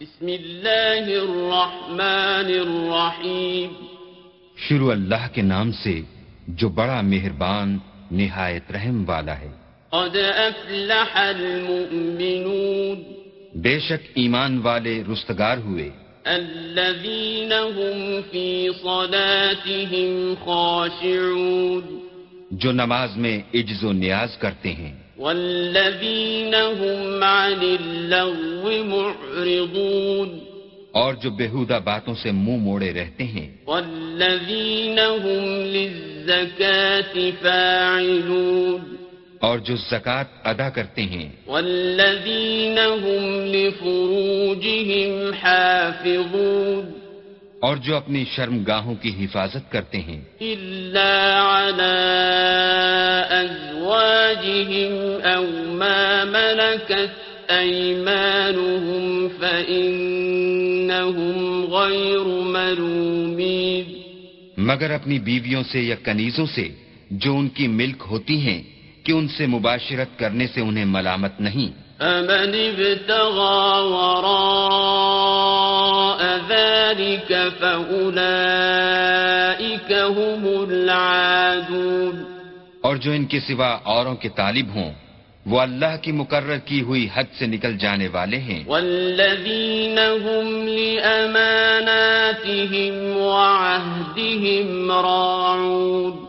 بسم اللہ الرحمن الرحیم شروع اللہ کے نام سے جو بڑا مہربان نہایت رحم والا ہے۔ قد افلح المؤمنون بے شک ایمان والے رستگار ہوئے۔ الذين هم في صلاتهم خاشعون جو نماز میں عجز و نیاز کرتے ہیں۔ والذين هم عن اللغو معرضون. اور جو بےحودہ باتوں سے منہ موڑے رہتے ہیں۔ والذين هم للزكاة فاعلون. اور جو زکوٰۃ ادا کرتے ہیں۔ والذين هم لفروجهم حافظون. اور جو اپنی شرم گاہوں کی حفاظت کرتے ہیں۔ إلا على أزواجهم أو ما ملكت أيمانهم فإنهم غير ملومين۔ مگر اپنی بیویوں سے یا کنیزوں سے جو ان کی ملک ہوتی ہیں کہ ان سے مباشرت کرنے سے انہیں ملامت نہیں۔ فمن ابتغى وراء ذلك فأولئك هم العادون۔ اور جو ان کے سوا اوروں کے طالب ہوں وہ اللہ کی مقرر کی ہوئی حد سے نکل جانے والے ہیں۔ والذين هم لأماناتهم وعهدهم راعون۔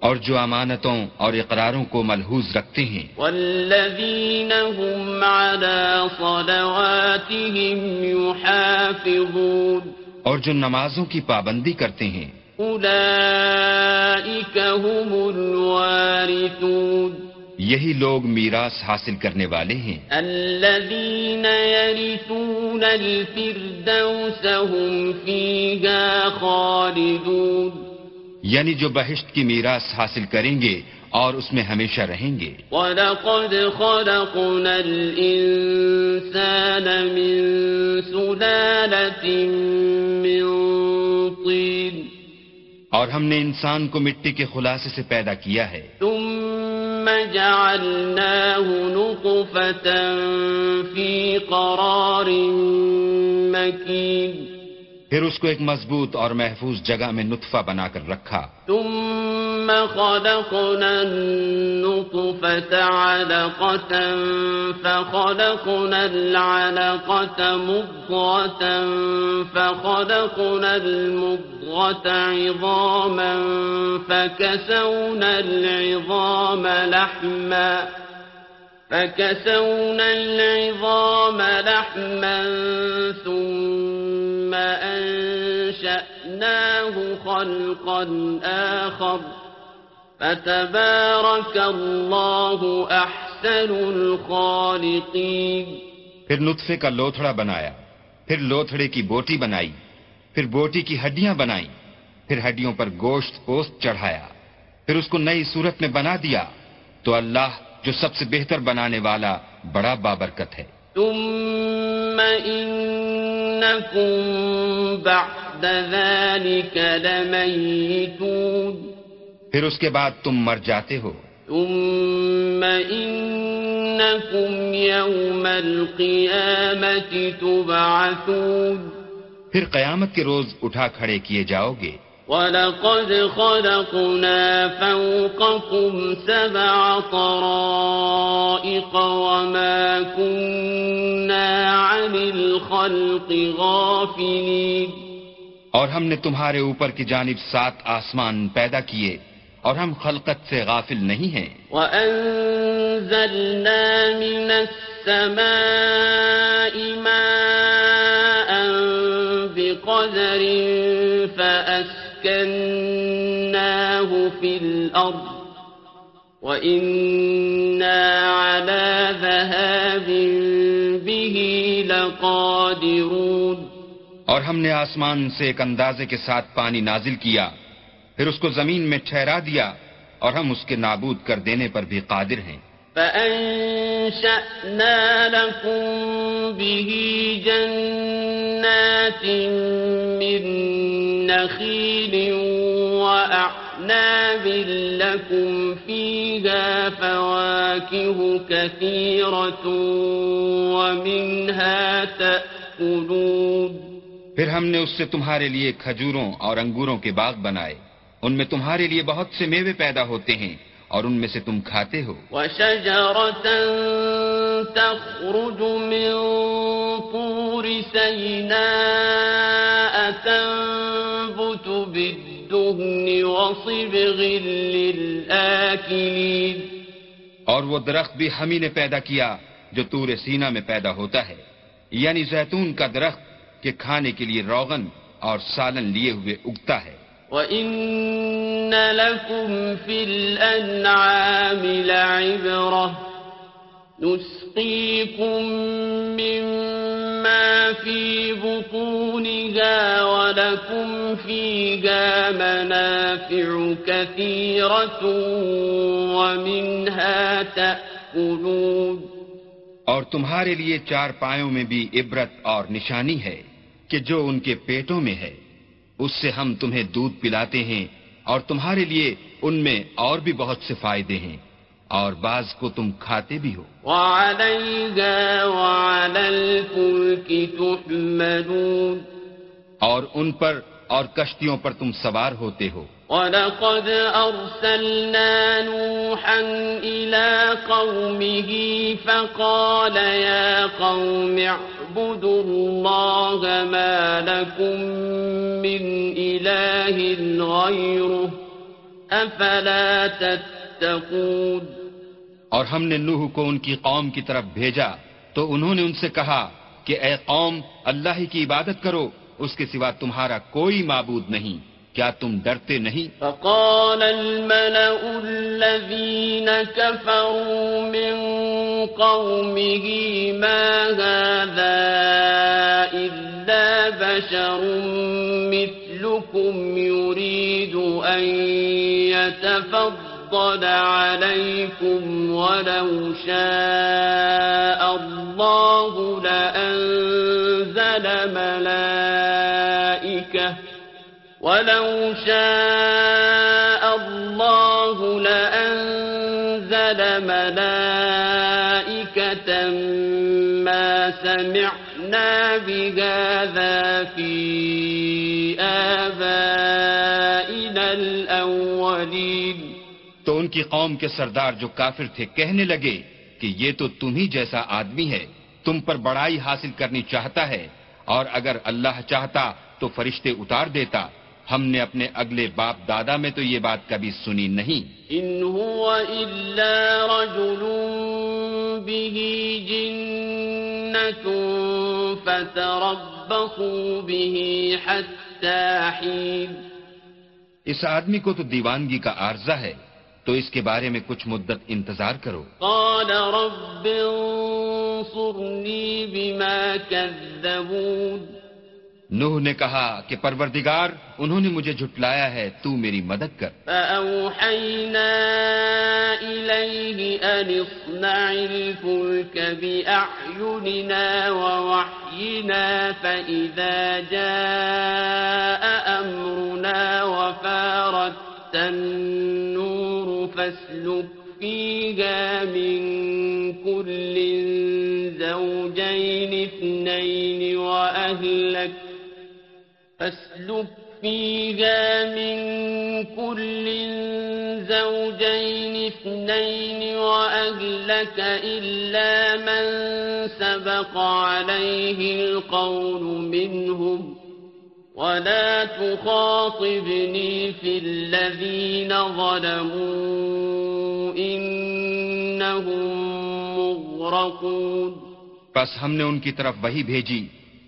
اور جو امانتوں اور اقراروں کو ملحوظ رکھتے ہیں۔ والذين هم على صلواتهم يحافظون اور جو نمازوں کی پابندی کرتے ہیں۔ أولئك هم الوارثون یہی لوگ میراث حاصل کرنے والے ہیں۔ الذين يرثون الفردوس هم فيها خالدون یعنی جو بہشت کی میراث حاصل کریں گے اور اس میں ہمیشہ رہیں گے۔ وَلَقَدْ خَلَقْنَا الْإِنسَانَ مِنْ سُلَالَةٍ مِنْ طِينٍ۔ اور ہم نے انسان کو مٹی کے خلاصے سے پیدا کیا ہے۔ ثُمَّ جَعَلْنَاهُ نُطْفَةً فِي قَرَارٍ مَكِينٍ۔ پھر اس کو ایک مضبوط اور محفوظ جگہ میں نطفہ بنا کر رکھا۔ ثم خلقنا النطفة علقة فخلقنا العلقة مضغة فخلقنا المضغة عظاما فكسونا العظام لحما فكسونا العظام لحما ثم أنشأناه خلقا آخر فتبارك الله أحسن الخالقين پھر نطفے کا لوتھڑا بنایا پھر لوتھڑے کی بوٹی بنائی پھر بوٹی کی ہڈیاں بنائیں پھر ہڈیوں پر گوشت پوست چڑھایا پھر اس کو نئی صورت میں بنا دیا۔ تو اللہ جو سب سے بہتر بنانے والا بڑا بابرکت ہے۔ ثم إنكم بعد ذلك لميتون. پھر اس کے بعد تم مر جاتے ہو۔ ثم إنكم يوم القيامة تبعثون. پھر قیامت کے روز اٹھا کھڑے کیے جاؤ گے۔ وَلَقَدْ خَلَقْنَا فَوْقَكُمْ سَبْعَ طَرَائِقَ وَمَا كُنَّا عَنِ الْخَلْقِ غَافِلِينَ. اور ہم نے تمہارے اوپر کی جانب سات آسمان پیدا کیے اور ہم خلقت سے غافل نہیں ہیں۔ وَأَنزَلْنَا مِنَ السَّمَاءِ مَاءً الْأَرْضِ وَإِنَّا عَلَى ذَهَابٍ بِهِ لَقَادِرُونَ اور ہم نے آسمان سے ایک اندازے کے ساتھ پانی نازل کیا پھر اس کو زمین میں ٹھہرا دیا اور ہم اس کے نابود کر دینے پر بھی قادر ہیں۔ فأنشأنا لكم به جنات من نخيل وأعناب لكم فيها فواكه كثيرة ومنها تأكلون. پھر ہم نے اس سے تمہارے لیے کھجوروں اور انگوروں کے باغ بنائے۔ ان میں تمہارے لیے بہت سے میوے پیدا ہوتے ہیں اور ان میں سے تم کھاتے ہو۔ تخرج من طور سيناء بالدهن وصبغ للآكلين۔ اور وہ درخت بھی ہم ہی نے پیدا کیا جو تور سینا میں پیدا ہوتا ہے۔ یعنی زیتون کا درخت کہ کھانے کے لیے روغن اور سالن لیے ہوئے اگتا ہے۔ وَإِنَّ لَكُمْ فِي الْأَنْعَامِ لَعِبْرَةً۔ نُسْقِيكُم مِّمَّا فِي بُطُونِهَا وَلَكُمْ فِيهَا مَنَافِعُ كَثِيرَةٌ وَمِنْهَا تَأْكُلُونَ اور تمہارے لیے چار پایوں میں بھی عبرت اور نشانی ہے کہ جو ان کے پیٹوں میں ہے، اس سے ہم تمہیں دودھ پلاتے ہیں اور تمہارے لیے ان میں اور بھی بہت سے فائدے ہیں۔ اور بعض کو تم کھاتے بھی ہو۔ اور ان پر اور کشتیوں پر تم سوار ہوتے ہو۔ ولقد أرسلنا نوحا إلى قومه فقال يا قوم اعبدوا الله ما لكم من إله غيره أفلا تتقون۔ اور ہم نے نوح کو ان کی قوم کی طرف بھیجا، تو انہوں نے ان سے کہا کہ اے قوم، اللہ ہی کی عبادت کرو، اس کے سوا تمہارا کوئی معبود نہیں، کیا تم ڈرتے نہیں؟ فقال الملأ الذين كفروا من قومه ما هذا إلا بشر مثلكم يريد أن يتفضل فضل عليكم ولو شاء الله لأنزل ملائكة ولو شاء الله لأنزل ملائكة ما سمعنا بهذا في آبائنا الأولين ان کی قوم کے سردار جو کافر تھے کہنے لگے کہ یہ تو تم ہی جیسا آدمی ہے تم پر بڑائی حاصل کرنی چاہتا ہے اور اگر اللہ چاہتا تو فرشتے اتار دیتا۔ ہم نے اپنے اگلے باپ دادا میں تو یہ بات کبھی سنی نہیں۔ إن هو إلا رجل به جنة فتربصوا به حتى حين۔ اس آدمی کو تو دیوانگی کا عارضہ ہے۔ تو اس کے بارے میں کچھ مدت انتظار کرو۔ قال رب انصرني بما كذبون۔ نوح نے کہا کہ پروردگار انہوں نے مجھے جھٹلایا ہے تو میری مدد کر۔ فأوحينا إليه أن اصنع الفلك بأعيننا ووحينا فإذا جاء أمرنا وفارت النور فاسلك فيها من كل زوجين اثنين وأهلك فاسلك فيها من كل زوجين اثنين وأهلك إلا من سبق عليه القول منهم ولا تخاطبني في الذين ظلموا إنهم مغرقون بس ہم نے ان کی طرف وہی بھیجی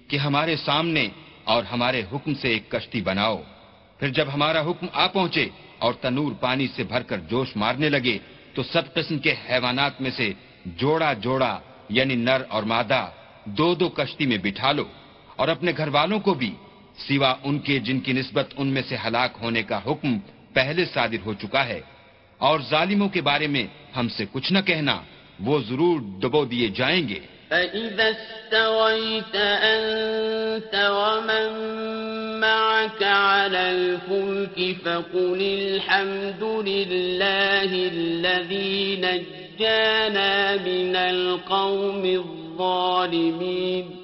کہ ہمارے سامنے اور ہمارے حکم سے ایک کشتی بناؤ۔ پھر جب ہمارا حکم آ پہنچے اور تنور پانی سے بھر کر جوش مارنے لگے تو سب قسم کے حیوانات میں سے جوڑا جوڑا یعنی نر اور مادہ دو دو کشتی میں بٹھا لو اور اپنے گھر والوں کو بھی سوا ان کے جن کی نسبت ان میں سے ہلاک ہونے کا حکم پہلے صادر ہو چکا ہے۔ اور ظالموں کے بارے میں ہم سے کچھ نہ کہنا، وہ ضرور ڈبو دیے جائیں گے۔ فإذا استويت أنت ومن معك على الفلك فقل الحمد لله الذي نجانا من القوم الظالمين۔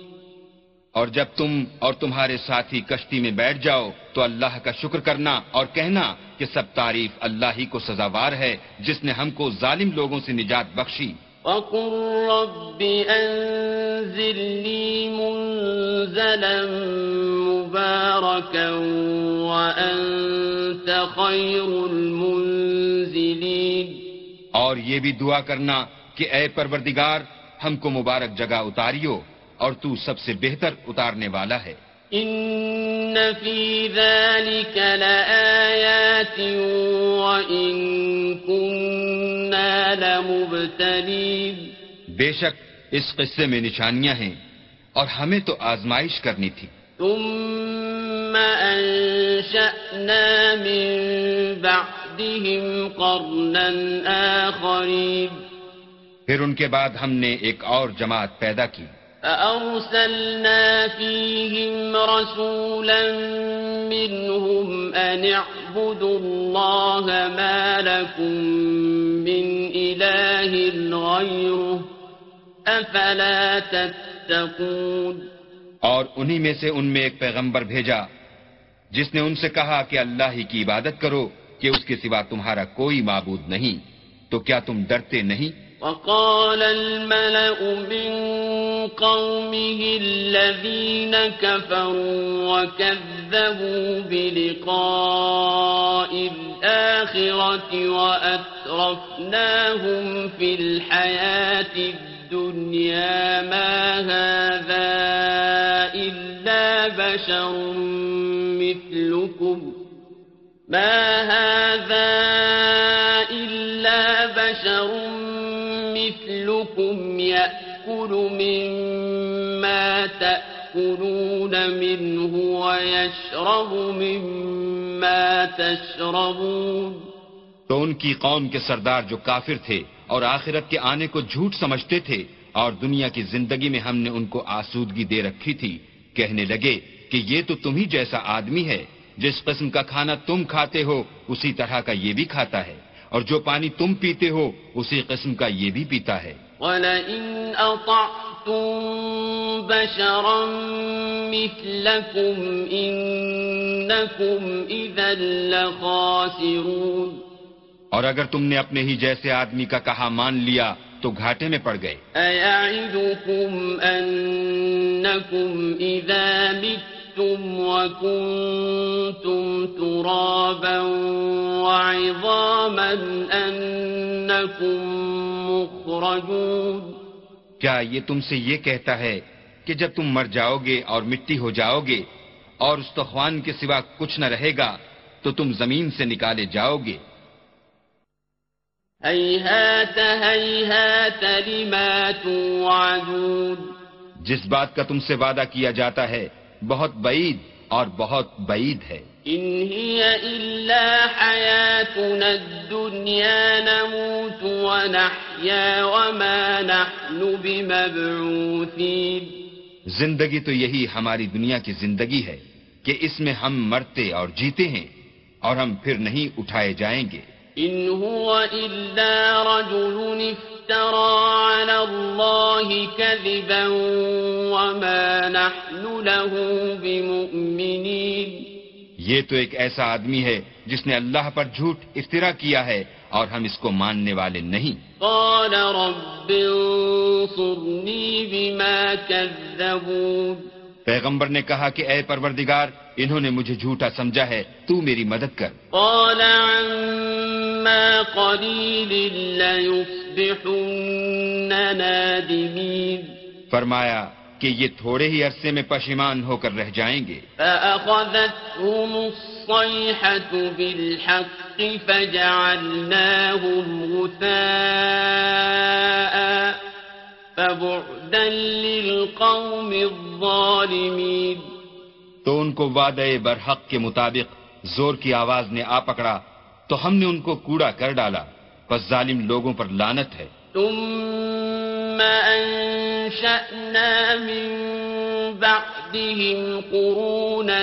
اور جب تم اور تمہارے ساتھی کشتی میں بیٹھ جاؤ تو اللہ کا شکر کرنا اور کہنا کہ سب تعریف اللہ ہی کو سزاوار ہے جس نے ہم کو ظالم لوگوں سے نجات بخشی۔ وقل رب أنزلني منزلا مباركا وأنت خير المنزلين۔ اور یہ بھی دعا کرنا کہ اے پروردگار ہم کو مبارک جگہ اتاریو۔ اور تو سب سے بہتر اتارنے والا ہے۔ إن في ذلك لآيات وإن كنا لمبتلين۔ بے شک اس قصے میں نشانیاں ہیں اور ہمیں تو آزمائش کرنی تھی۔ ثم أنشأنا من بعدهم قرنا آخرين۔ پھر ان کے بعد ہم نے ایک اور جماعت پیدا کی۔ فأرسلنا فيهم رسولا منهم أن اعبدوا الله ما لكم من إله غيره أفلا تتقون اور انہی میں سے ان میں ایک پیغمبر بھیجا، جس نے ان سے کہا کہ اللہ ہی کی عبادت کرو کہ اس کے سوا تمہارا کوئی معبود نہیں، تو کیا تم ڈرتے نہیں؟ وقال الملأ من قومه الذين كفروا وكذبوا بلقاء الآخرة وأترفناهم في الحياة الدنيا ما هذا إلا بشر مثلكم ما هذا إلا بشر مثلكم يأكل مما تأكلون منه ويشرب مما تشربون. تو ان کی قوم کے سردار جو کافر تھے اور آخرت کے آنے کو جھوٹ سمجھتے تھے اور دنیا کی زندگی میں ہم نے ان کو آسودگی دے رکھی تھی، کہنے لگے کہ یہ تو تم ہی جیسا آدمی ہے، جس قسم کا کھانا تم کھاتے ہو، اسی طرح کا یہ بھی کھاتا ہے، اور جو پانی تم پیتے ہو، اسی قسم کا یہ بھی پیتا ہے۔ وَلَئِنْ أَطَعْتُمْ بَشَرًا مِثْلَكُمْ إِنَّكُمْ إِذًا لَخَاسِرُونَ اور اگر تم نے اپنے ہی جیسے آدمی کا کہا مان لیا تو گھاٹے میں پڑ گئے۔ أَيَعِدُكُمْ أَنَّكُمْ إِذَا مِتُّمْ وَكُنْتُمْ تُرَابًا وَعِظَامًا أَنَّكُمْ مُخْرَجُونَ کیا یہ تم سے یہ کہتا ہے کہ جب تم مر جاؤ گے اور مٹی ہو جاؤ گے اور استخوان کے سوا کچھ نہ رہے گا تو تم زمین سے نکالے جاؤ گے لما توعدون جس بات کا تم سے وعدہ کیا جاتا ہے بہت بعید اور بہت بعید ہے۔ إن هي إلا حياتنا الدنيا نموت ونحيا وما نحن بمبعوثين۔ زندگی تو یہی ہماری دنیا کی زندگی ہے کہ اس میں ہم مرتے اور جیتے ہیں اور ہم پھر نہیں اٹھائے جائیں گے۔ إن هو إلا رجل افترى على الله كذبا وما نحن له بمؤمنين. یہ تو ایک ایسا آدمی ہے جس نے اللہ پر جھوٹ افطرا کیا ہے اور ہم اس کو ماننے والے نہیں۔ قال رب انصرني بما كذبون. پیغمبر نے کہا کہ اے پروردگار انہوں نے مجھے جھوٹا سمجھا ہے تو میری مدد کر۔ قال عما قليل ليصبحن نادمين۔ فرمایا کہ یہ تھوڑے ہی عرصے میں پشیمان ہو کر رہ جائیں گے۔ فأخذتهم الصيحة بالحق فجعلناهم غثاء۔ فبعدا للقوم الظالمين تو ان کو وعدے برحق کے مطابق زور کی آواز نے آ پکڑا تو ہم نے ان کو کوڑا کر ڈالا بس ظالم لوگوں پر لانت ہے۔ ثم أنشأنا من بعدهم قرونا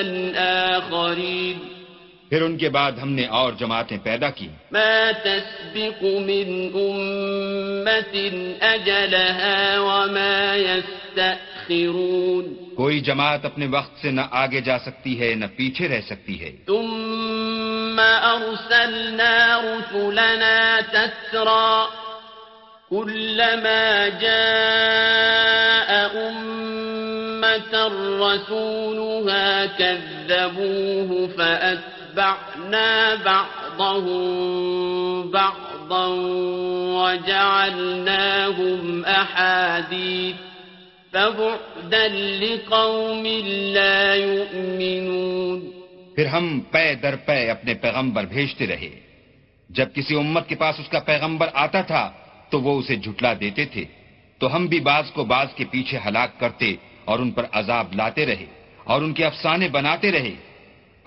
آخرين پھر ان کے بعد ہم نے اور جماعتیں پیدا کی۔ ما تسبق من أمة أجلها وما يستأخرون کوئی جماعت اپنے وقت سے نہ آگے جا سکتی ہے نہ پیچھے رہ سکتی ہے۔ ثم أرسلنا رسلنا تترى كلما جاء أمة رسولها كذبوه فأتبعنا بعضهم بعضا وجعلناهم أحاديث فبعدا لقوم لا يؤمنون. پھر ہم پے در پے اپنے پیغمبر بھیجتے رہے۔ جب کسی امت کے پاس اس کا پیغمبر آتا تھا، تو وہ اسے جھٹلا دیتے تھے۔ تو ہم بھی بعض کو بعض کے پیچھے ہلاک کرتے اور ان پر عذاب لاتے رہے اور ان کے افسانے بناتے رہے۔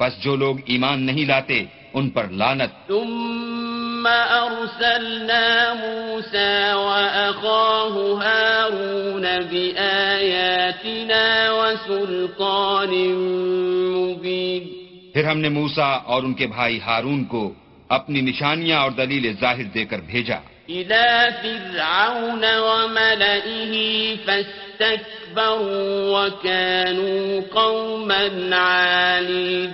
بس جو لوگ ایمان نہیں لاتے ان پر لانت ثم أرسلنا موسى وأخاه هارون بآياتنا وسلطان مبين۔ پھر ہم نے موسا اور ان کے بھائی ہارون کو اپنی نشانیاں اور دلیل ظاہر دے کر بھیجا۔ إلى فرعون وملئه فاستكبروا وكانوا قوما عالين.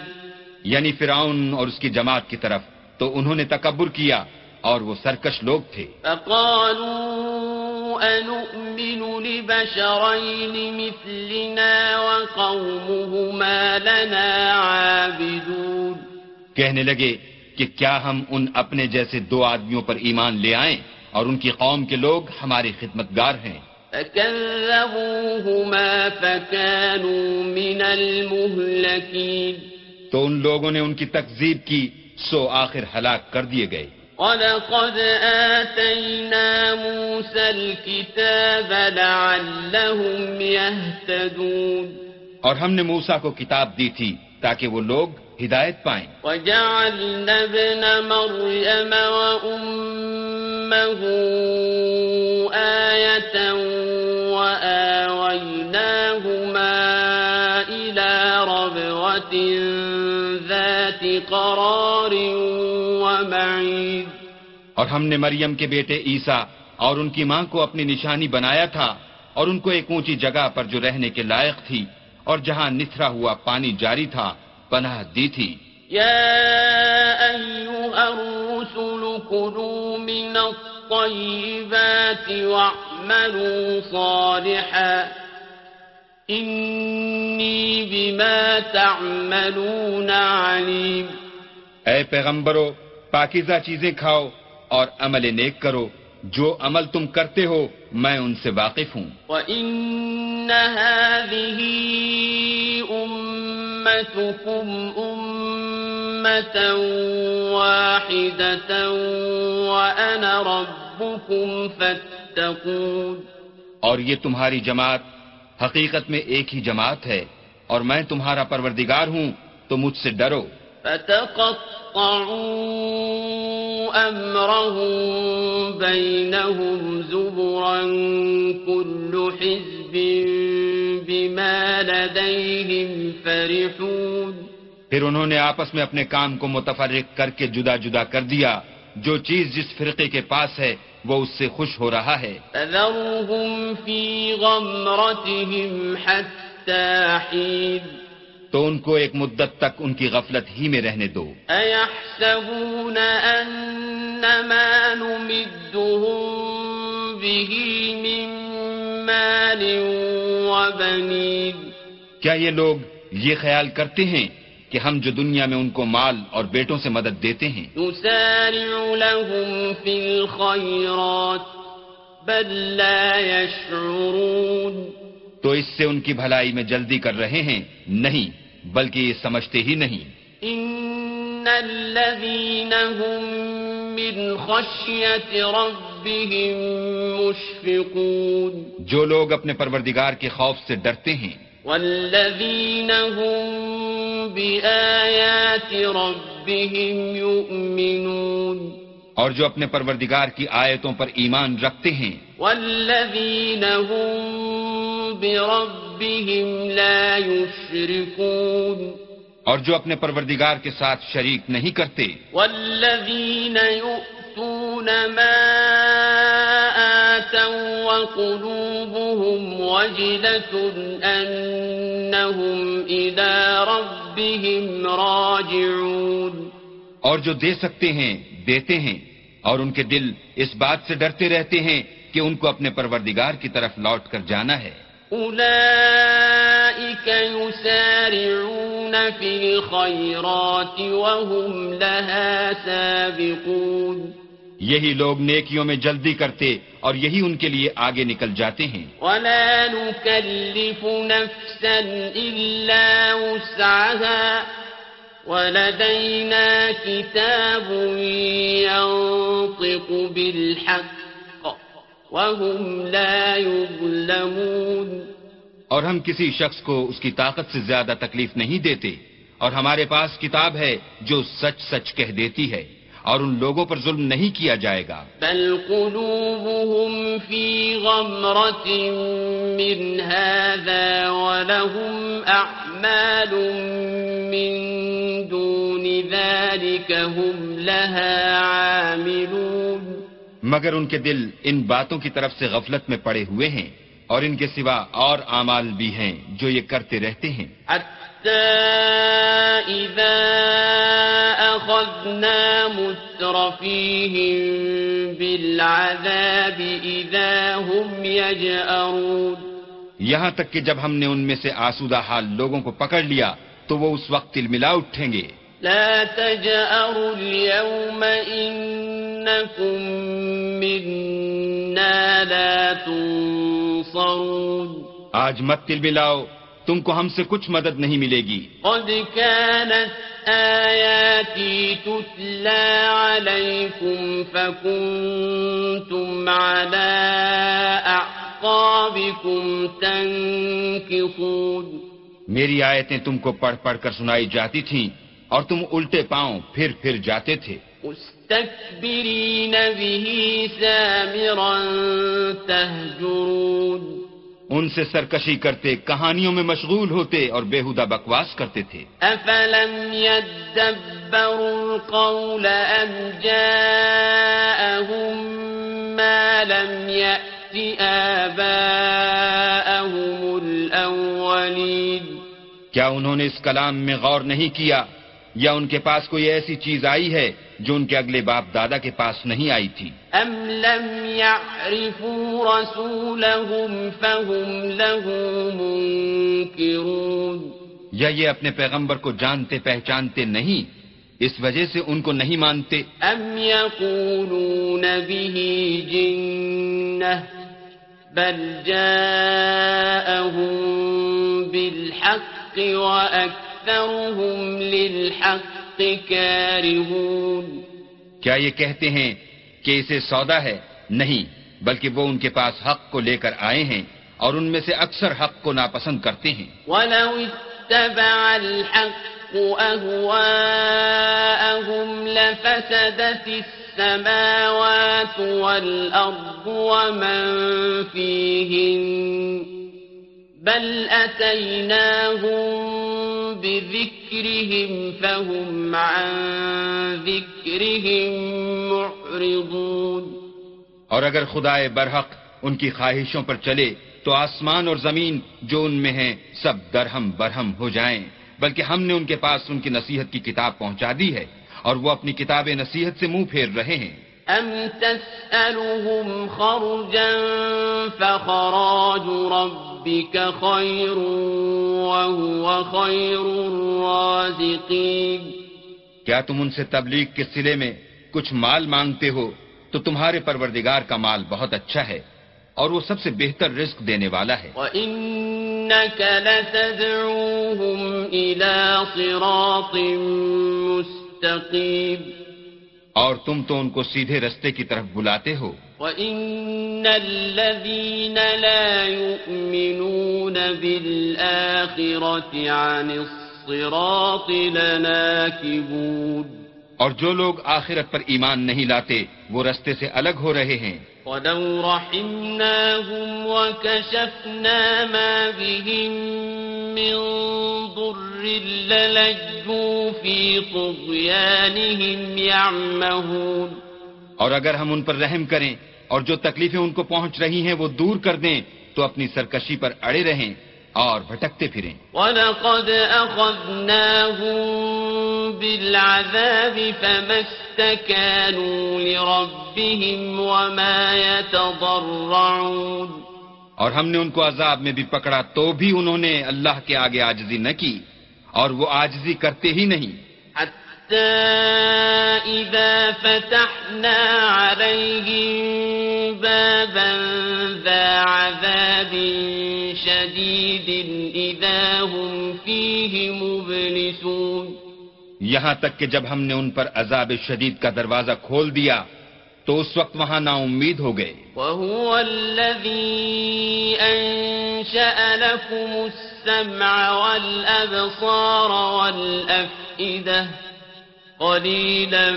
یعنی فرعون اور اس کی جماعت کی طرف تو انہوں نے تکبر کیا اور وہ سرکش لوگ تھے۔ فقالوا أنؤمن لبشرين مثلنا وقومهما لنا عابدون؟ کہنے لگے کہ کیا ہم ان اپنے جیسے دو آدمیوں پر ایمان لے آئیں اور ان کی قوم کے لوگ ہمارے خدمتگار ہیں؟ فكذبوهما فكانوا من المهلكين تو ان لوگوں نے ان کی تکذیب کی سو آخر ہلاک کر دیے گئے۔ ولقد آتينا موسى الكتاب لعلهم يهتدون اور ہم نے موسا کو کتاب دی تھی تاکہ وہ لوگ ہدایت پائیں۔ وجعلنا ابن إلى ربوة ذات قرار اور ہم نے مریم کے بیٹے عیسیٰ اور ان کی ماں کو اپنی نشانی بنایا تھا اور ان کو ایک اونچی جگہ پر جو رہنے کے لائق تھی اور جہاں نتھرا ہوا پانی جاری تھا پناہ دی تھی۔ يا أيها الرسل كلوا من الطيبات واعملوا صالحا إني بما تعملون عليم اے پیغمبرو پاکیزہ چیزیں کھاؤ اور عمل نیک کرو۔ جو عمل تم کرتے ہو میں ان سے واقف ہوں۔ وإن هذه أمتكم أمة واحدة وأنا ربكم فاتقون. اور یہ تمہاری جماعت حقیقت میں ایک ہی جماعت ہے اور میں تمہارا پروردگار ہوں تو مجھ سے ڈرو۔ فتقطعوا أمرهم بينهم زبرا كل حزب بما لديهم فرحون۔ پھر انہوں نے آپس میں اپنے کام کو متفرق کر کے جدا جدا کر دیا۔ جو چیز جس فرقے کے پاس ہے وہ اس سے خوش ہو رہا ہے۔ فذرهم في غمرتهم حتى حين۔ تو ان کو ایک مدت تک ان کی غفلت ہی میں رہنے دو۔ أيحسبون أن ما نمدهم به من مال وبنين. کیا یہ لوگ یہ خیال کرتے ہیں کہ ہم جو دنیا میں ان کو مال اور بیٹوں سے مدد دیتے ہیں؟ نسارع لهم في الخيرات بل لا يشعرون. تو اس سے ان کی بھلائی میں جلدی کر رہے ہیں؟ نہیں بلکہ یہ سمجھتے ہی نہیں۔ إن الذين هم من خشية ربهم مشفقون جو لوگ اپنے پروردگار کے خوف سے ڈرتے ہیں۔ والذين هم بآيات ربهم يؤمنون اور جو اپنے پروردگار کی آیتوں پر ایمان رکھتے ہیں۔ والذين هم بربهم لا يشركون اور جو اپنے پروردگار کے ساتھ شریک نہیں کرتے۔ والذين يؤتون ما آتوا وقلوبهم وجلة أنهم إلى ربهم راجعون اور جو دے سکتے ہیں دیتے ہیں۔ اور ان کے دل اس بات سے ڈرتے رہتے ہیں کہ ان کو اپنے پروردگار کی طرف لوٹ کر جانا ہے۔ أولئك يسارعون في الخيرات وهم لها سابقون. یہی لوگ نیکیوں میں جلدی کرتے اور یہی ان کے لیے آگے نکل جاتے ہیں۔ ولا نكلف نفسا إلا وسعها ولدينا كتاب ينطق بالحق وهم لا يظلمون۔ اور ہم کسی شخص کو اس کی طاقت سے زیادہ تکلیف نہیں دیتے اور ہمارے پاس کتاب ہے جو سچ سچ کہہ دیتی ہے اور ان لوگوں پر ظلم نہیں کیا جائے گا۔ بل قلوبهم في غمرة من هذا ولهم أعمال من دون ذلك هم لها عاملون۔ مگر ان کے دل ان باتوں کی طرف سے غفلت میں پڑے ہوئے ہیں اور ان کے سوا اور اعمال بھی ہیں جو یہ کرتے رہتے ہیں۔ حتى إذا أخذنا مترفيهم بالعذاب إذا هم يجأرون یہاں تک کہ جب ہم نے ان میں سے آسودہ حال لوگوں کو پکڑ لیا تو وہ اس وقت تلملا اٹھیں گے۔ لا تجأروا اليوم إنكم منا لا تنصرون. آج مت تلملاؤ تم کو ہم سے کچھ مدد نہیں ملے گی۔ قد كانت آياتي تتلى عليكم فكنتم على أعقابكم تنكصون. میری آیتیں تم کو پڑھ پڑھ کر سنائی جاتی تھیں اور تم الٹے پاؤں پھر پھر جاتے تھے۔ مستكبرين به سامرا تهجرون. ان سے سرکشی کرتے کہانیوں میں مشغول ہوتے اور بےحدہ بکواس کرتے تھے۔ أفلم يدبروا القول أم جاءهم ما لم يأت آباءهم الأولين کیا انہوں نے اس کلام میں غور نہیں کیا؟ یا ان کے پاس کوئی ایسی چیز آئی ہے جو ان کے اگلے باپ دادا کے پاس نہیں آئی تھی؟ أم لم يعرفوا رسولهم فهم له منكرون یا یہ اپنے پیغمبر کو جانتے پہچانتے نہیں اس وجہ سے ان کو نہیں مانتے؟ أم يقولون به جنة بل جاءهم بالحق وأكثرهم للحق كارهون کیا یہ کہتے ہیں کہ اسے سودا ہے؟ نہیں بلکہ وہ ان کے پاس حق کو لے کر آئے ہیں اور ان میں سے اکثر حق کو ناپسند کرتے ہیں۔ ولو اتبع الحق أهواءهم لفسدت السماوات والأرض ومن فيهن بل أتيناهم بذكرهم فهم عن ذكرهم معرضون اور اگر خدائے برحق ان کی خواہشوں پر چلے تو آسمان اور زمین جو ان میں ہیں سب درہم برہم ہو جائیں بلکہ ہم نے ان کے پاس ان کی نصیحت کی کتاب پہنچا دی ہے اور وہ اپنی کتاب نصیحت سے منہ پھیر رہے ہیں۔ أم تسألهم خرجا فخراج ربك خير وهو خير الرازقين. کیا تم ان سے تبلیغ کے سلے میں کچھ مال مانگتے ہو؟ تو تمہارے پروردگار کا مال بہت اچھا ہے اور وہ سب سے بہتر رزق دینے والا ہے۔ وإنك لتدعوهم إلى صراط مستقيم. اور تم تو ان کو سیدھے رستے کی طرف بلاتے ہو؟ وإن الذين لا يؤمنون بالآخرة عن الصراط لناكبون اور جو لوگ آخرت پر ایمان نہیں لاتے وہ رستے سے الگ ہو رہے ہیں۔ ولو رحمناهم وكشفنا ما بهم من ضر للجوا في طغيانهم يعمهون اور اگر ہم ان پر رحم کریں اور جو تکلیفیں ان کو پہنچ رہی ہیں وہ دور کر دیں تو اپنی سرکشی پر اڑے رہیں اور بھٹکتے پھریں۔ وَلَقَدْ أَخَذْنَاهُمْ بِالْعَذَابِ فَمَا اسْتَكَانُوا لِرَبِّهِمْ وَمَا يَتَضَرَّعُونَ۔ اور ہم نے ان کو عذاب میں بھی پکڑا تو بھی انہوں نے اللہ کے آگے آجزی نہ کی اور وہ آجزی کرتے ہی نہیں۔ حتى إذا فتحنا عليهم بابا ذا عذاب شديد إذا هم فيه مبلسون یہاں تک کہ جب ہم نے ان پر عذاب شدید کا دروازہ کھول دیا تو اس وقت وہاں نا امید ہو گئے۔ وهو الذي أنشأ لكم السمع والأبصار والأفئدة قليلا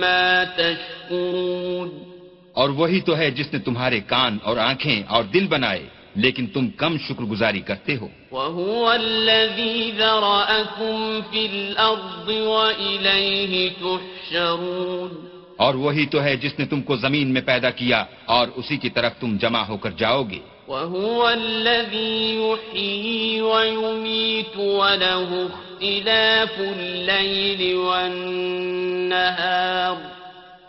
ما تشكرون اور وہی تو ہے جس نے تمہارے کان اور آنکھیں اور دل بنائے لیکن تم کم شکر گزاری کرتے ہو۔ وهو الذي ذرأكم في الأرض وإليه تحشرون اور وہی تو ہے جس نے تم کو زمین میں پیدا کیا اور اسی کی طرف تم جمع ہو کر جاؤ گے وهو الذي يحيي ويميت وله اختلاف الليل والنهار.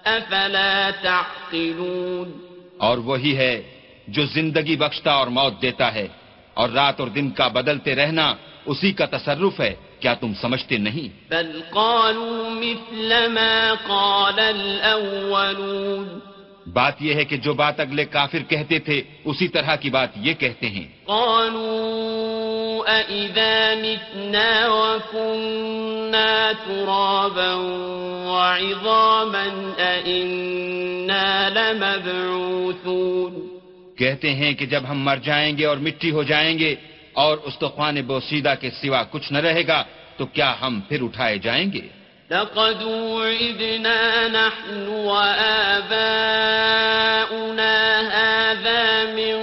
أفلا تعقلون؟ اور وہی ہے جو زندگی بخشتا اور موت دیتا ہے اور رات اور دن کا بدلتے رہنا اسی کا تصرف ہے کیا تم سمجھتے نہیں؟ بل قالوا مثل ما قال الأولون. بات یہ ہے کہ جو بات اگلے کافر کہتے تھے اسی طرح کی بات یہ کہتے ہیں۔ قالوا أإذا متنا وكنا ترابا وعظاما أإنا لمبعوثون۔ کہتے ہیں کہ جب ہم مر جائیں گے اور مٹی ہو جائیں گے اور استخوان بوسیدہ کے سوا کچھ نہ رہے گا تو کیا ہم پھر اٹھائے جائیں گے؟ لقد وعدنا نحن وآباؤنا هذا من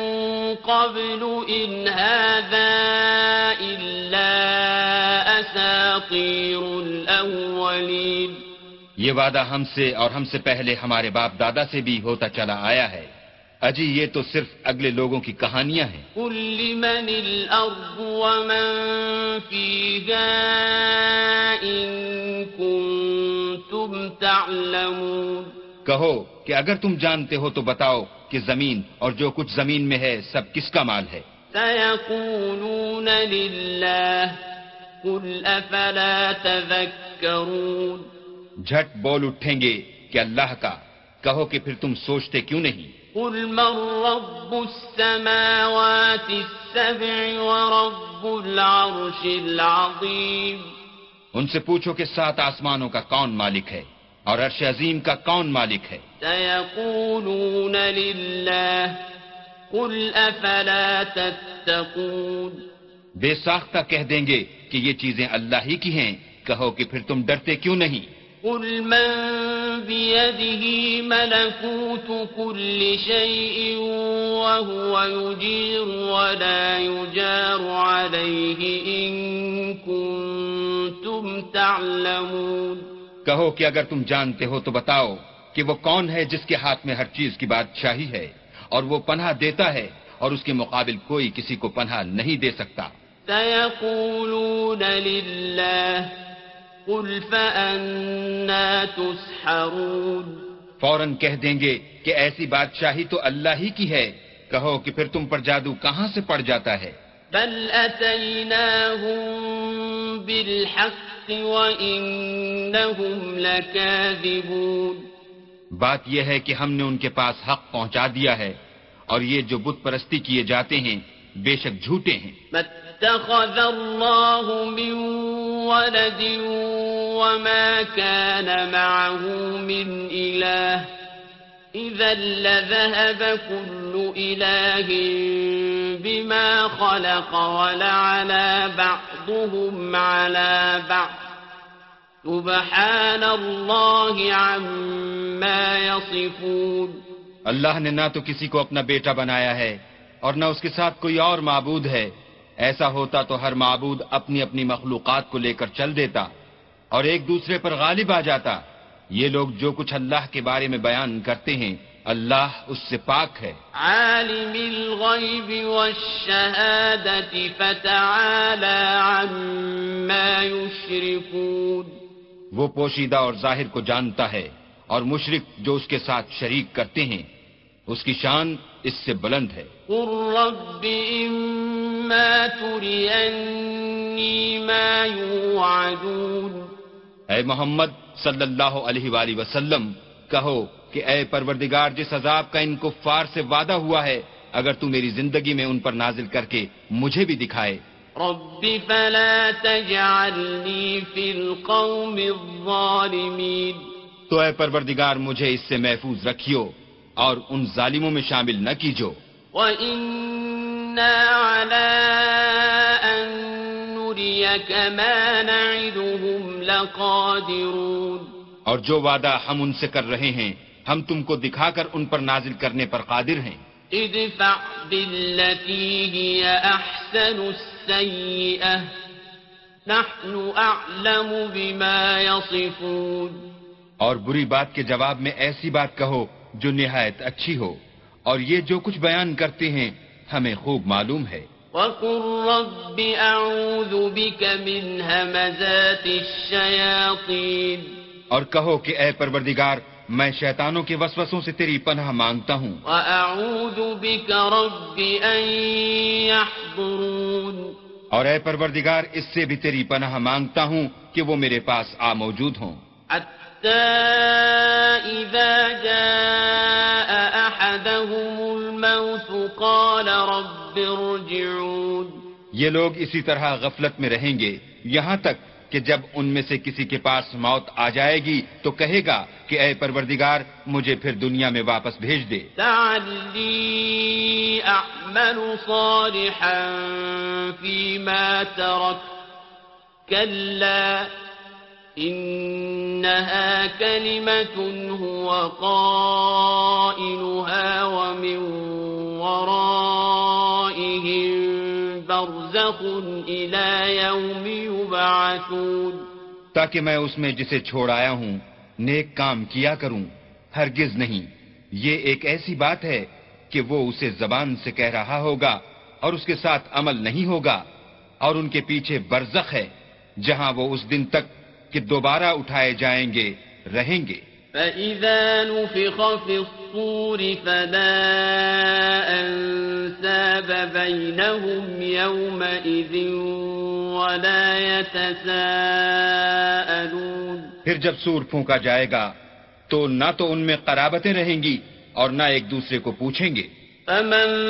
قبل إن هذا إلا أساطير الأولين. یہ وعدہ ہم سے اور ہم سے پہلے ہمارے باپ دادا سے بھی ہوتا چلا آیا ہے۔ اجی یہ تو صرف اگلے لوگوں کی کہانیاں ہیں۔ قل لمن الأرض ومن إن كنتم تعلمون۔ کہو کہ اگر تم جانتے ہو تو بتاؤ کہ زمین اور جو کچھ زمین میں ہے سب کس کا مال ہے؟ سيقولون لله قل تذكرون جھٹ بول اٹھیں گے کہ اللہ کا۔ کہو کہ پھر تم سوچتے کیوں نہیں؟ قل من رب السماوات السبع ورب العرش العظيم ان سے پوچھو کہ سات آسمانوں کا کون مالک ہے؟ اور عرش عظیم کا کون مالک ہے؟ سيقولون لله قل أفلا تتقون؟ بے ساختہ کہہ دیں گے کہ یہ چیزیں اللہ ہی کی ہیں کہو کہ پھر تم ڈرتے کیوں نہیں؟ قل من بيده ملكوت كل شيء وهو يجير ولا يجار عليه إن كنتم تعلمون کہو کہ اگر تم جانتے ہو تو بتاؤ کہ وہ کون ہے جس کے ہاتھ میں ہر چیز کی بادشاہی ہے اور وہ پناہ دیتا ہے اور اس کے مقابل کوئی کسی کو پناہ نہیں دے سکتا۔ سيقولون لله قل فأنا تسحرون فوراً کہہ دیں گے کہ ایسی بادشاہی تو اللہ ہی کی ہے۔ کہو کہ پھر تم پر جادو کہاں سے پڑ جاتا ہے؟ بل بالحق وإنهم لكاذبون بات یہ ہے کہ ہم نے ان کے پاس حق پہنچا دیا ہے اور یہ جو بت پرستی کیے جاتے ہیں بے شک جھوٹے ہیں۔ اتخذ الله من ولد وما كان معه من إله إذا لذهب كل إله بما خلق ولعلى بعضهم على بعض. سبحان الله عما يصفون. اللہ نے نہ تو کسی کو اپنا بیٹا بنایا ہے اور نہ اس کے ساتھ کوئی اور معبود ہے۔ ایسا ہوتا تو ہر معبود اپنی اپنی مخلوقات کو لے کر چل دیتا اور ایک دوسرے پر غالب آ جاتا۔ یہ لوگ جو کچھ اللہ کے بارے میں بیان کرتے ہیں اللہ اس سے پاک ہے۔ عالم الغيب والشهادة فتعالى عما يشركون وہ پوشیدہ اور ظاہر کو جانتا ہے اور مشرق جو اس کے ساتھ شریک کرتے ہیں اس کی شان اس سے بلند ہے۔ قل رب إما تريني ما يوعدون اے محمد صلی اللہ علیہ وآلہ وسلم کہو کہ اے پروردگار جس عذاب کا ان کفار سے وعدہ ہوا ہے اگر تو میری زندگی میں ان پر نازل کر کے مجھے بھی دکھائے۔ رب فلا تجعلني في القوم الظالمين تو اے پروردگار مجھے اس سے محفوظ رکھیو اور ان ظالموں میں شامل نہ کیجو۔ وإنا على نريك ما نعدهم لقادرون اور جو وعدہ ہم ان سے کر رہے ہیں ہم تم کو دکھا کر ان پر نازل کرنے پر قادر ہیں۔ ادفع بالتي هي أحسن السيئة نحن أعلم بما يصفون۔ اور بری بات کے جواب میں ایسی بات کہو جو نہایت اچھی ہو اور یہ جو کچھ بیان کرتے ہیں ہمیں خوب معلوم ہے۔ وقل رب أعوذ بك من همزات الشياطين اور کہو کہ اے پروردگار میں شیطانوں کے وسوسوں سے تیری پناہ مانگتا ہوں۔ وأعوذ بك رب أن يحضرون اور اے پروردگار اس سے بھی تیری پناہ مانگتا ہوں کہ وہ میرے پاس آ موجود ہوں۔ حتى إذا جاء أحدهم الموت قال رب ارجعون یہ لوگ اسی طرح غفلت میں رہیں گے۔ یہاں تک کہ جب ان میں سے کسی کے پاس موت آ جائے گی تو کہے گا کہ اے پروردگار مجھے پھر دنیا میں واپس بھیج دے۔ أعمل صالحا فيما ترك۔ كلا إنها كلمة هو قائلها ومن ورائهم برزخ إلى يوم يبعثون. تاکہ میں اس میں جسے چھوڑ آیا ہوں، نیک کام کیا کروں، ہرگز نہیں۔ یہ ایک ایسی بات ہے کہ وہ اسے زبان سے کہہ رہا ہوگا اور اس کے ساتھ عمل نہیں ہوگا اور ان کے پیچھے برزخ ہے، جہاں وہ اس دن تک کہ دوبارہ اٹھائے جائیں گے رہیں گے۔ فإذا نفخ في الصور فلا أنساب بينهم يومئذ ولا يتساءلون۔ پھر جب سور پھونکا جائے گا تو نہ تو ان میں قرابتیں رہیں گی اور نہ ایک دوسرے کو پوچھیں گے۔ فمن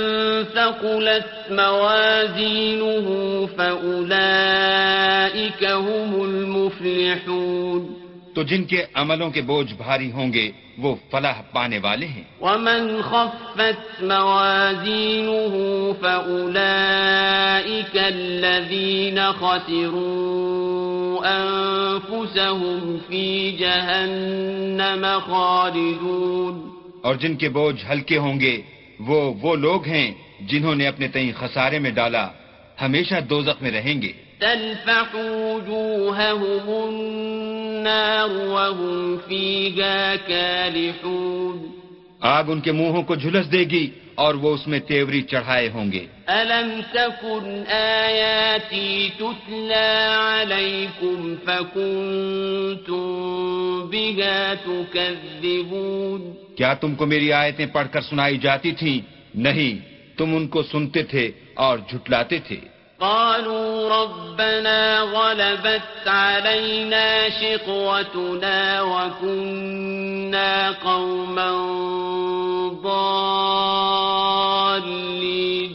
ثقلت موازينه فأولئك هم المفلحون. تو جن کے عملوں کے بوجھ بھاری ہوں گے وہ فلاح پانے والے ہیں۔ ومن خفت موازينه فأولئك الذين خسروا أنفسهم في جهنم خالدون. اور جن کے بوجھ ہلکے ہوں گے وہ وہ لوگ ہیں جنہوں نے اپنے تئیں خسارے میں ڈالا ہمیشہ دوزخ میں رہیں گے۔ تلفح وجوههم النار وهم فيها كالحون آگ ان کے منہوں کو جھلس دے گی اور وہ اس میں تیوری چڑھائے ہوں گے۔ ألم تكن آياتي تتلى عليكم فكنتم بها تكذبون کیا تم کو میری آیتیں پڑھ کر سنائی جاتی تھیں؟ نہیں تم ان کو سنتے تھے اور جھٹلاتے تھے۔ قالوا ربنا غلبت علينا شقوتنا وكنا قوما ضالين۔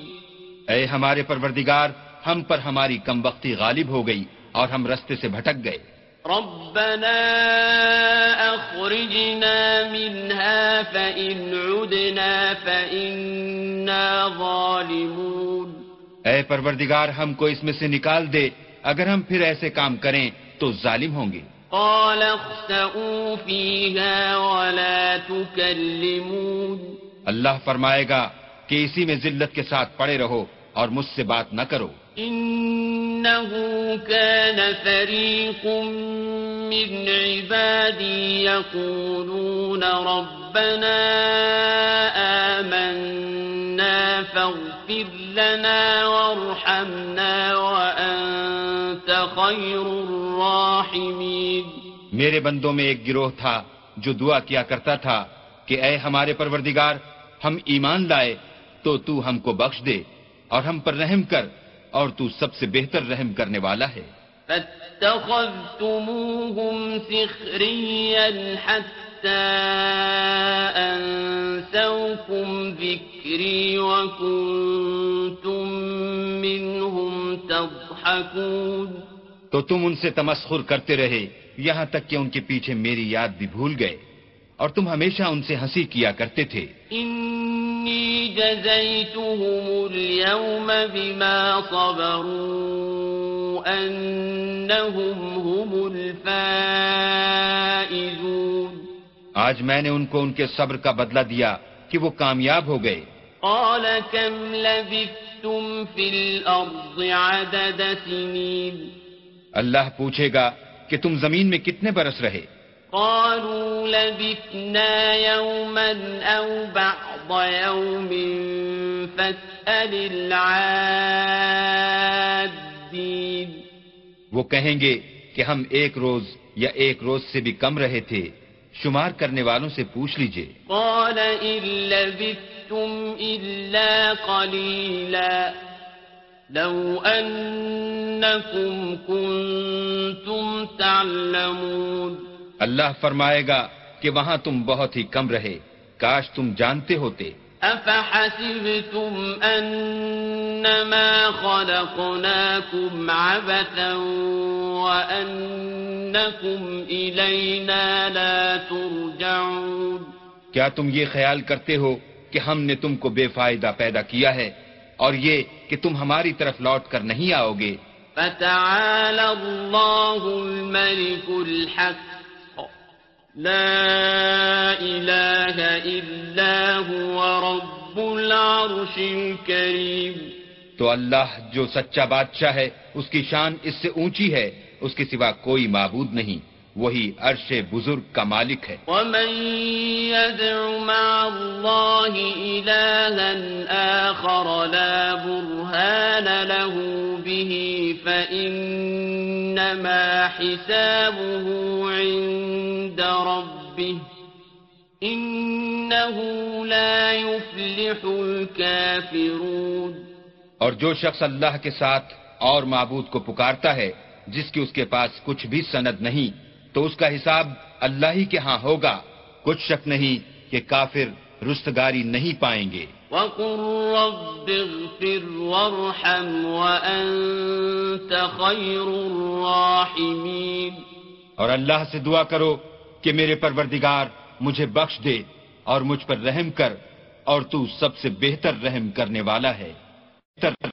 اے ہمارے پروردگار ہم پر ہماری کم وقتی غالب ہو گئی اور ہم رستے سے بھٹک گئے۔ ربنا أخرجنا منها فإن عدنا فإنا ظالمون اے پروردگار ہم کو اس میں سے نکال دے۔ اگر ہم پھر ایسے کام کریں تو ظالم ہوں گے۔ قال اخسئوا فيها ولا تكلمون اللہ فرمائے گا کہ اسی میں ذلت کے ساتھ پڑے رہو اور مجھ سے بات نہ کرو۔ إنه كان فريق من عبادي يقولون ربنا آمنا فاغفر لنا وارحمنا وأنت خير الراحمين. میرے بندوں میں ایک گروہ تھا جو دعا کیا کرتا تھا کہ اے ہمارے پروردگار، ہم ایمان لائے تو تو ہم کو بخش دے اور ہم پر رحم کر اور تو سب سے بہتر رحم کرنے والا ہے۔ فاتخذتموهم سخريا حتى أنسوكم ذكري وكنتم منهم تضحكون۔ تو تم ان سے تمسخر کرتے رہے یہاں تک کہ ان کے پیچھے میری یاد بھی بھول گئے۔ اور تم ہمیشہ ان سے ہنسی کیا کرتے تھے۔ انی جزیتهم اليوم بما صبروا انہم هم الفائزون. آج میں نے ان کو ان کے صبر کا بدلہ دیا کہ وہ کامیاب ہو گئے۔ قال كم لبثتم في الارض عدد سنين؟ اللہ پوچھے گا کہ تم زمین میں کتنے برس رہے؟ قالوا لبثنا يوما أو بعض يوم فاسأل العادين. وہ کہیں گے کہ ہم ایک روز یا ایک روز سے بھی کم رہے تھے شمار کرنے والوں سے پوچھ لیجیے۔ قال إن لبثتم إلا قليلا. لو أنكم كنتم تعلمون. اللہ فرمائے گا کہ وہاں تم بہت ہی کم رہے۔ کاش تم جانتے ہوتے۔ خلقناكم عبثا لا ترجعون۔ کیا تم یہ خیال کرتے ہو کہ ہم نے تم کو بے فائدہ پیدا کیا ہے اور یہ کہ تم ہماری طرف لوٹ کر نہیں آؤ گے فتعالى الله الملك الحق۔ لا إله إلا هو رب العرش الكريم. تو اللہ جو سچا بادشاہ ہے، اس کی شان اس سے اونچی ہے، اس کے سوا کوئی معبود نہیں۔ وہی عرش بزرگ کا مالک ہے۔ ومن يدع مع الله إلها آخر لا برهان له به فإنما حسابه عند ربه إنه لا يفلح الكافرون۔ اور جو شخص اللہ کے ساتھ اور معبود کو پکارتا ہے جس کی اس کے پاس کچھ بھی سند نہیں تو اس کا حساب اللہ ہی کے ہاں ہوگا۔ کچھ شک نہیں کہ کافر رستگاری نہیں پائیں گے۔ وَقُلْ رَبِّ اغْفِرْ وَارْحَمْ وَأَنْتَ خَيْرُ الرَّاحِمِينَ۔ اور اللہ سے دعا کرو کہ میرے پروردگار مجھے بخش دے اور مجھ پر رحم کر اور تو سب سے بہتر رحم کرنے والا ہے۔